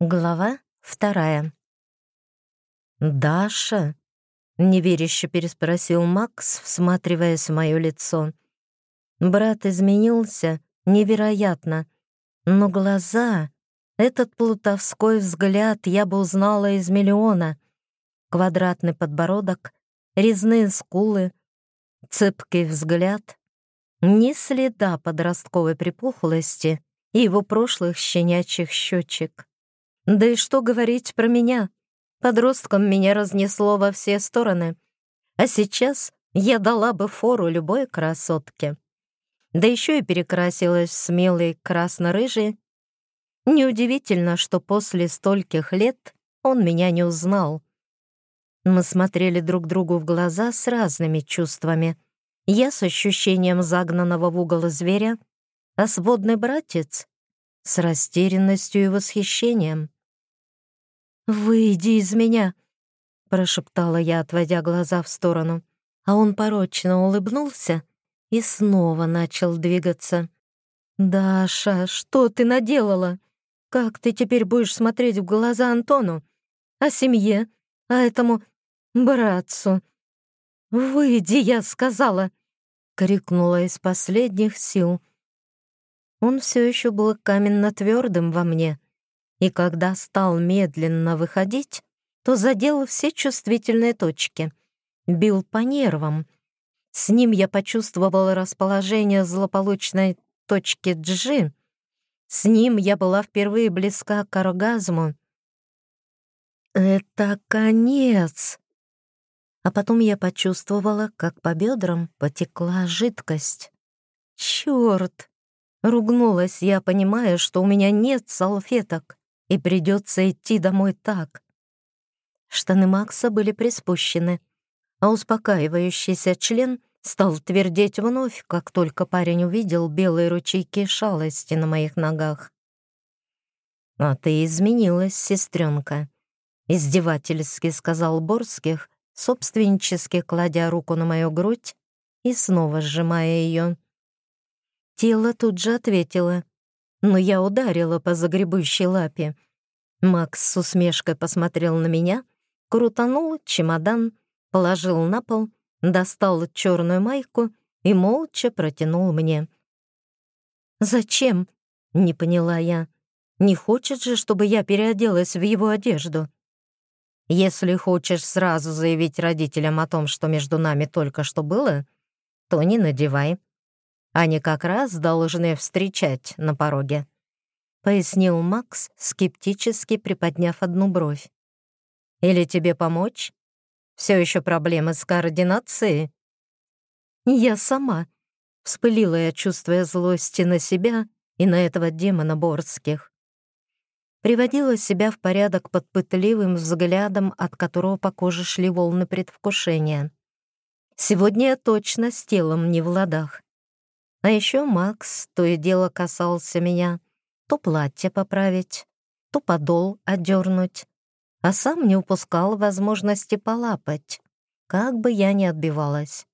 Глава вторая. «Даша?» — неверяще переспросил Макс, всматриваясь в мое лицо. Брат изменился невероятно, но глаза, этот плутовской взгляд я бы узнала из миллиона. Квадратный подбородок, резные скулы, цепкий взгляд, ни следа подростковой припухлости и его прошлых щенячьих щечек. Да и что говорить про меня? Подростком меня разнесло во все стороны. А сейчас я дала бы фору любой красотке. Да еще и перекрасилась в смелый красно-рыжий. Неудивительно, что после стольких лет он меня не узнал. Мы смотрели друг другу в глаза с разными чувствами. Я с ощущением загнанного в угол зверя, а сводный братец — с растерянностью и восхищением. «Выйди из меня!» — прошептала я, отводя глаза в сторону. А он порочно улыбнулся и снова начал двигаться. «Даша, что ты наделала? Как ты теперь будешь смотреть в глаза Антону? О семье? А этому братцу?» «Выйди, я сказала!» — крикнула из последних сил. Он все еще был каменно твердым во мне — и когда стал медленно выходить, то задел все чувствительные точки, бил по нервам. С ним я почувствовала расположение злополучной точки G. С ним я была впервые близка к оргазму. «Это конец!» А потом я почувствовала, как по бедрам потекла жидкость. «Чёрт!» — ругнулась я, понимая, что у меня нет салфеток и придется идти домой так. Штаны Макса были приспущены, а успокаивающийся член стал твердеть вновь, как только парень увидел белые ручейки шалости на моих ногах. «А ты изменилась, сестренка», — издевательски сказал Борских, собственнически кладя руку на мою грудь и снова сжимая ее. Тело тут же ответило — но я ударила по загребущей лапе. Макс с усмешкой посмотрел на меня, крутанул чемодан, положил на пол, достал черную майку и молча протянул мне. «Зачем?» — не поняла я. «Не хочет же, чтобы я переоделась в его одежду?» «Если хочешь сразу заявить родителям о том, что между нами только что было, то не надевай», они как раз должны встречать на пороге», — пояснил Макс, скептически приподняв одну бровь. «Или тебе помочь? Все еще проблемы с координацией?» «Я сама», — вспылила я, чувствуя злости на себя и на этого демона Борских. Приводила себя в порядок под пытливым взглядом, от которого по коже шли волны предвкушения. Сегодня я точно с телом не в ладах. А еще Макс то и дело касался меня. То платье поправить, то подол одернуть. А сам не упускал возможности полапать. Как бы я ни отбивалась.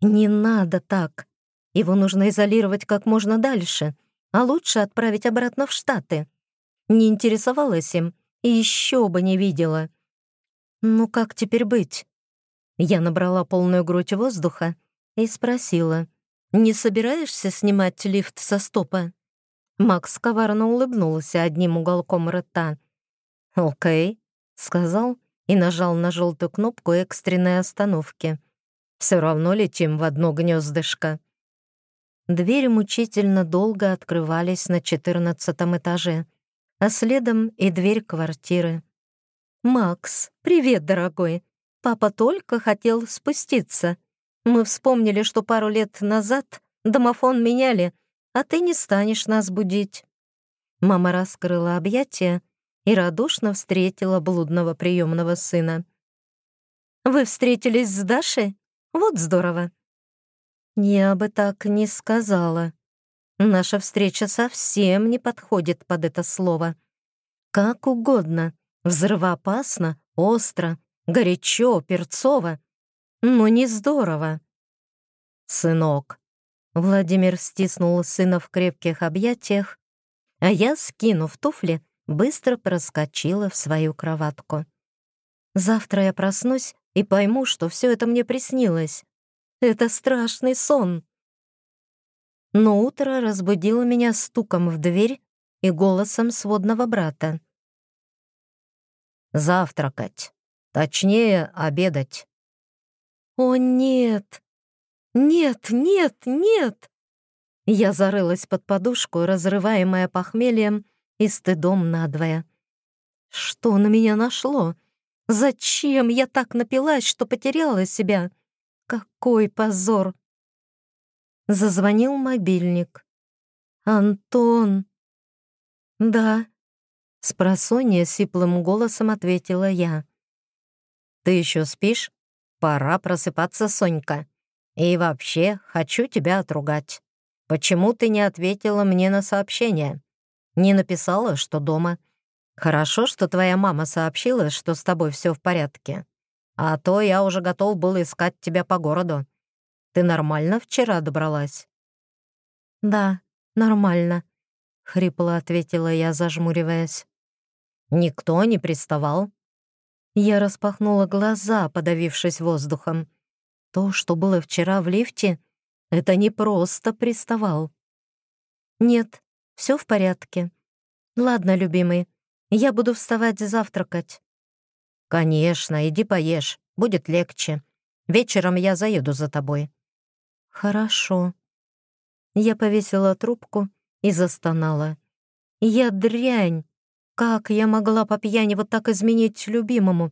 Не надо так. Его нужно изолировать как можно дальше, а лучше отправить обратно в Штаты. Не интересовалась им и еще бы не видела. Ну как теперь быть? Я набрала полную грудь воздуха и спросила — «Не собираешься снимать лифт со стопа?» Макс коварно улыбнулся одним уголком рта. «Окей», — сказал и нажал на желтую кнопку экстренной остановки. «Все равно летим в одно гнездышко». Двери мучительно долго открывались на четырнадцатом этаже, а следом и дверь квартиры. «Макс, привет, дорогой. Папа только хотел спуститься. Мы вспомнили, что пару лет назад домофон меняли, а ты не станешь нас будить». Мама раскрыла объятия и радушно встретила блудного приемного сына. «Вы встретились с Дашей? Вот здорово!» «Я бы так не сказала. Наша встреча совсем не подходит под это слово. Как угодно. Взрывоопасно, остро, горячо, перцово но не здорово. Сынок. Владимир стиснул сына в крепких объятиях, а я, скинув туфли, быстро проскочила в свою кроватку. Завтра я проснусь и пойму, что все это мне приснилось. Это страшный сон. Но утро разбудило меня стуком в дверь и голосом сводного брата. «Завтракать. Точнее, обедать». «О, нет! Нет, нет, нет!» Я зарылась под подушку, разрываемая похмельем и стыдом надвое. Что на меня нашло? Зачем я так напилась, что потеряла себя? Какой позор! Зазвонил мобильник. «Антон!» «Да», — с просонья сиплым голосом ответила я. «Ты еще спишь? Пора просыпаться, Сонька. И вообще, хочу тебя отругать. Почему ты не ответила мне на сообщение? Не написала, что дома. Хорошо, что твоя мама сообщила, что с тобой все в порядке. А то я уже готов был искать тебя по городу. Ты нормально вчера добралась?» «Да, нормально», — хрипло ответила я, зажмуриваясь. «Никто не приставал?» Я распахнула глаза, подавившись воздухом. То, что было вчера в лифте, это не просто приставал. «Нет, все в порядке. Ладно, любимый, я буду вставать завтракать». «Конечно, иди поешь, будет легче. Вечером я заеду за тобой». «Хорошо». Я повесила трубку и застонала. «Я дрянь! Как я могла по пьяни вот так изменить любимому?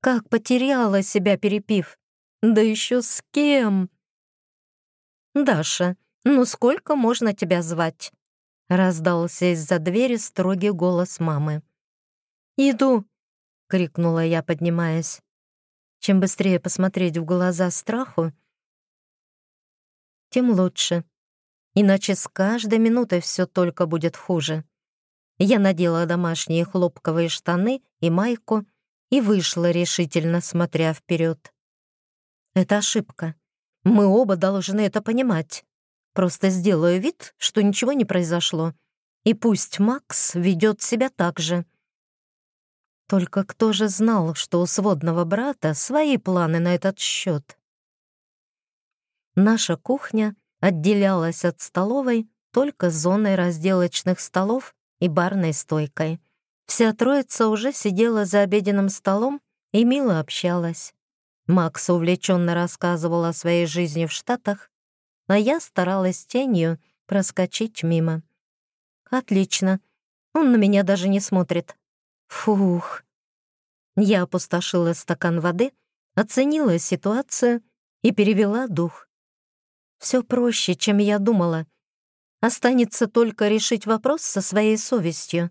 Как потеряла себя, перепив? Да еще с кем?» «Даша, ну сколько можно тебя звать?» Раздался из-за двери строгий голос мамы. «Иду!» — крикнула я, поднимаясь. Чем быстрее посмотреть в глаза страху, тем лучше иначе с каждой минутой все только будет хуже. Я надела домашние хлопковые штаны и майку и вышла решительно, смотря вперед. Это ошибка. Мы оба должны это понимать. Просто сделаю вид, что ничего не произошло. И пусть Макс ведет себя так же. Только кто же знал, что у сводного брата свои планы на этот счет? Наша кухня — отделялась от столовой только зоной разделочных столов и барной стойкой. Вся троица уже сидела за обеденным столом и мило общалась. Макс увлеченно рассказывал о своей жизни в Штатах, а я старалась тенью проскочить мимо. «Отлично. Он на меня даже не смотрит. Фух». Я опустошила стакан воды, оценила ситуацию и перевела дух. Все проще, чем я думала. Останется только решить вопрос со своей совестью.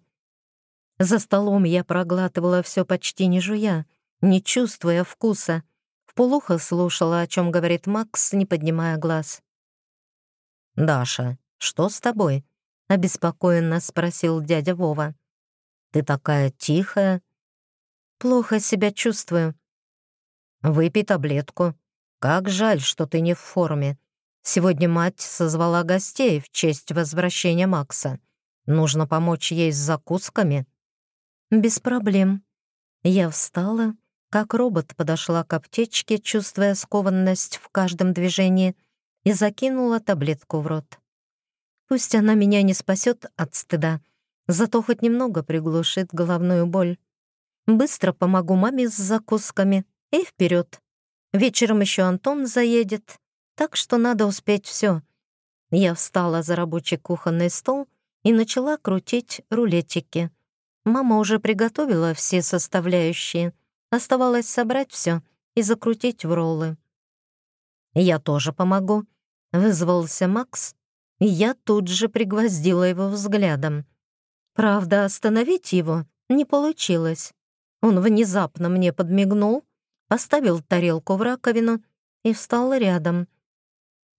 За столом я проглатывала все почти не жуя, не чувствуя вкуса. В полухо слушала, о чем говорит Макс, не поднимая глаз. «Даша, что с тобой?» — обеспокоенно спросил дядя Вова. «Ты такая тихая». «Плохо себя чувствую». «Выпей таблетку. Как жаль, что ты не в форме. Сегодня мать созвала гостей в честь возвращения Макса. Нужно помочь ей с закусками». «Без проблем». Я встала, как робот подошла к аптечке, чувствуя скованность в каждом движении, и закинула таблетку в рот. Пусть она меня не спасет от стыда, зато хоть немного приглушит головную боль. Быстро помогу маме с закусками и вперед. Вечером еще Антон заедет, так что надо успеть все. Я встала за рабочий кухонный стол и начала крутить рулетики. Мама уже приготовила все составляющие. Оставалось собрать все и закрутить в роллы. «Я тоже помогу», — вызвался Макс, я тут же пригвоздила его взглядом. Правда, остановить его не получилось. Он внезапно мне подмигнул, поставил тарелку в раковину и встал рядом.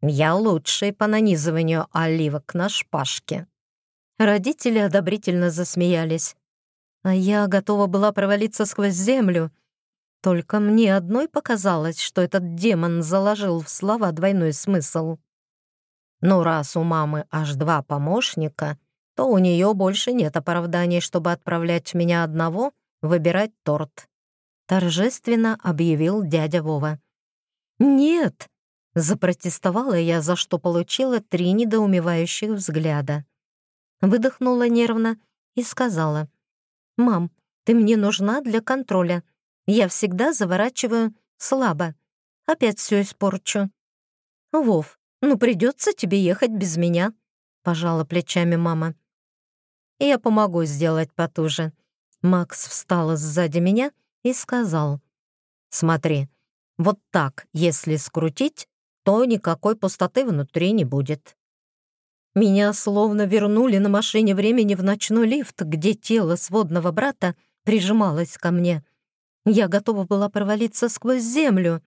Я лучший по нанизыванию оливок на шпажке». Родители одобрительно засмеялись. А я готова была провалиться сквозь землю. Только мне одной показалось, что этот демон заложил в слова двойной смысл. Но раз у мамы аж два помощника, то у нее больше нет оправданий, чтобы отправлять меня одного выбирать торт», — торжественно объявил дядя Вова. «Нет!» — запротестовала я, за что получила три недоумевающих взгляда. Выдохнула нервно и сказала. «Мам, ты мне нужна для контроля. Я всегда заворачиваю слабо. Опять все испорчу». «Вов, ну придется тебе ехать без меня», — пожала плечами мама. «Я помогу сделать потуже». Макс встал сзади меня и сказал. «Смотри, вот так, если скрутить, то никакой пустоты внутри не будет». Меня словно вернули на машине времени в ночной лифт, где тело сводного брата прижималось ко мне. Я готова была провалиться сквозь землю.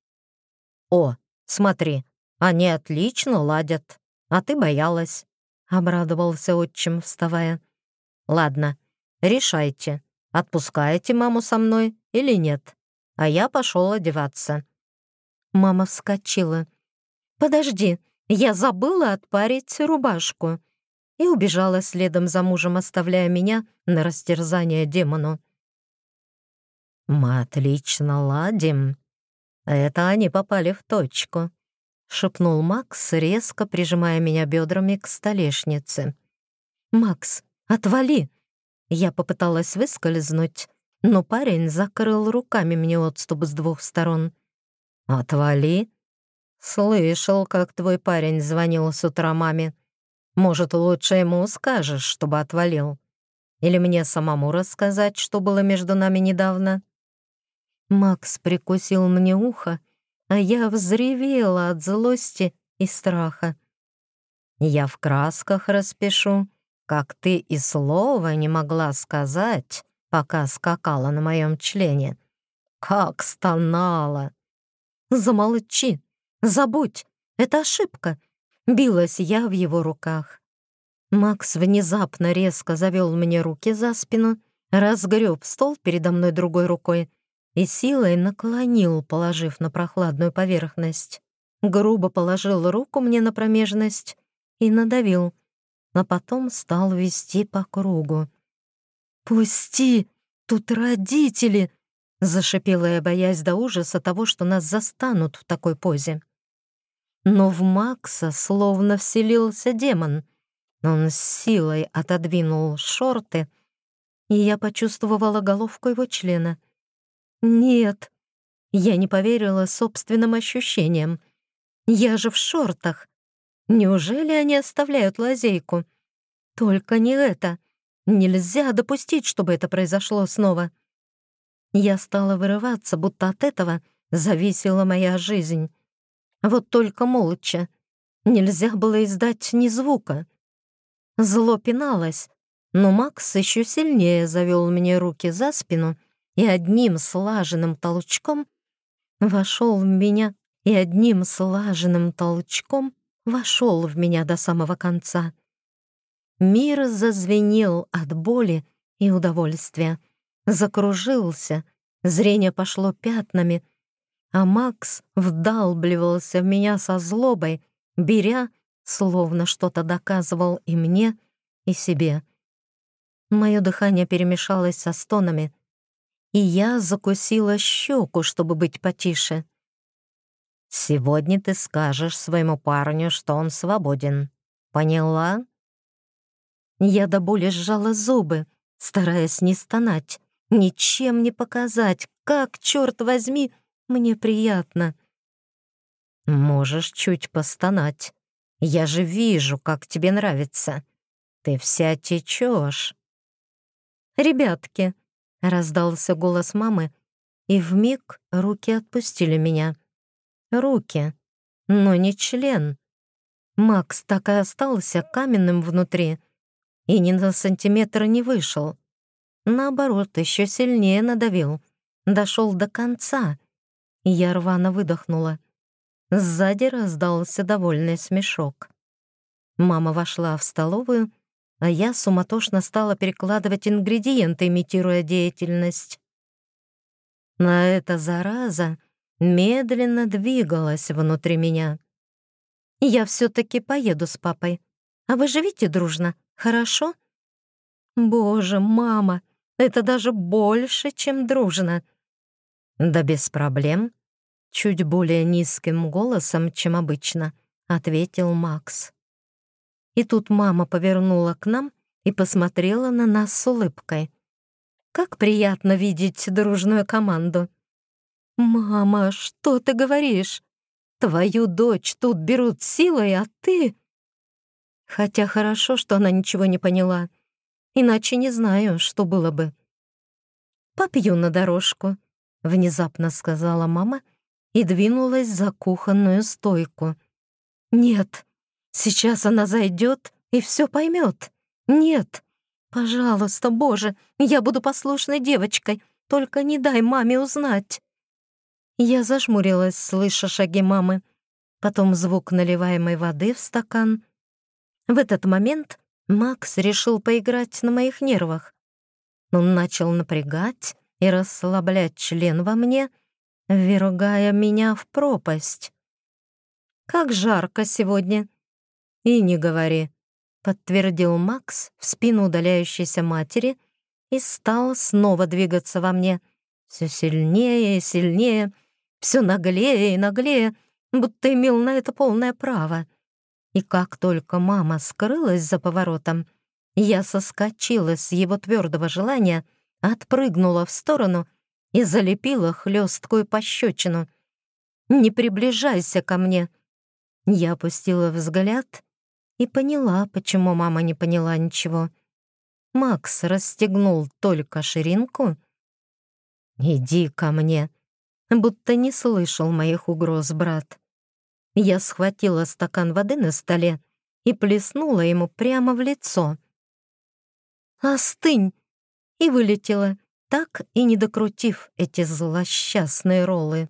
«О, смотри, они отлично ладят, а ты боялась», — обрадовался отчим, вставая. «Ладно, решайте, отпускаете маму со мной или нет, а я пошел одеваться». Мама вскочила. «Подожди, я забыла отпарить рубашку» и убежала следом за мужем, оставляя меня на растерзание демону. «Мы отлично ладим. Это они попали в точку», — шепнул Макс, резко прижимая меня бедрами к столешнице. «Макс, отвали!» Я попыталась выскользнуть, но парень закрыл руками мне отступ с двух сторон. «Отвали?» «Слышал, как твой парень звонил с утра маме. Может, лучше ему скажешь, чтобы отвалил? Или мне самому рассказать, что было между нами недавно?» Макс прикусил мне ухо, а я взревела от злости и страха. «Я в красках распишу, как ты и слова не могла сказать, пока скакала на моем члене. Как стонала!» «Замолчи!» Забудь, это ошибка. Билась я в его руках. Макс внезапно резко завел мне руки за спину, разгреб стол передо мной другой рукой и силой наклонил, положив на прохладную поверхность. Грубо положил руку мне на промежность и надавил, а потом стал вести по кругу. «Пусти! Тут родители!» — зашипела я, боясь до ужаса того, что нас застанут в такой позе. Но в Макса словно вселился демон. Он с силой отодвинул шорты, и я почувствовала головку его члена. «Нет!» Я не поверила собственным ощущениям. «Я же в шортах! Неужели они оставляют лазейку? Только не это! Нельзя допустить, чтобы это произошло снова!» Я стала вырываться, будто от этого зависела моя жизнь. Вот только молча. Нельзя было издать ни звука. Зло пиналось, но Макс еще сильнее завел мне руки за спину и одним слаженным толчком вошел в меня и одним слаженным толчком вошел в меня до самого конца. Мир зазвенел от боли и удовольствия, закружился, зрение пошло пятнами, а Макс вдалбливался в меня со злобой, беря, словно что-то доказывал и мне, и себе. Мое дыхание перемешалось со стонами, и я закусила щеку, чтобы быть потише. «Сегодня ты скажешь своему парню, что он свободен. Поняла?» Я до боли сжала зубы, стараясь не стонать, ничем не показать, как, черт возьми, мне приятно. Можешь чуть постонать. Я же вижу, как тебе нравится. Ты вся течешь. Ребятки, раздался голос мамы, и вмиг руки отпустили меня. Руки, но не член. Макс так и остался каменным внутри и ни на сантиметр не вышел. Наоборот, еще сильнее надавил, дошел до конца — я рвано выдохнула. Сзади раздался довольный смешок. Мама вошла в столовую, а я суматошно стала перекладывать ингредиенты, имитируя деятельность. На эта зараза медленно двигалась внутри меня. «Я все-таки поеду с папой. А вы живите дружно, хорошо?» Боже, мама, это даже больше, чем дружно. Да без проблем. Чуть более низким голосом, чем обычно, ответил Макс. И тут мама повернула к нам и посмотрела на нас с улыбкой. Как приятно видеть дружную команду. «Мама, что ты говоришь? Твою дочь тут берут силой, а ты...» Хотя хорошо, что она ничего не поняла. Иначе не знаю, что было бы. «Попью на дорожку», — внезапно сказала мама и двинулась за кухонную стойку. «Нет, сейчас она зайдет и все поймет. Нет, пожалуйста, Боже, я буду послушной девочкой, только не дай маме узнать». Я зажмурилась, слыша шаги мамы, потом звук наливаемой воды в стакан. В этот момент Макс решил поиграть на моих нервах. Он начал напрягать и расслаблять член во мне, ввергая меня в пропасть. «Как жарко сегодня!» «И не говори», — подтвердил Макс в спину удаляющейся матери и стал снова двигаться во мне, все сильнее и сильнее, все наглее и наглее, будто имел на это полное право. И как только мама скрылась за поворотом, я соскочила с его твердого желания, отпрыгнула в сторону и залепила хлесткую пощечину. «Не приближайся ко мне!» Я опустила взгляд и поняла, почему мама не поняла ничего. Макс расстегнул только ширинку. «Иди ко мне!» будто не слышал моих угроз брат. Я схватила стакан воды на столе и плеснула ему прямо в лицо. «Остынь!» И вылетела, так и не докрутив эти злосчастные роллы.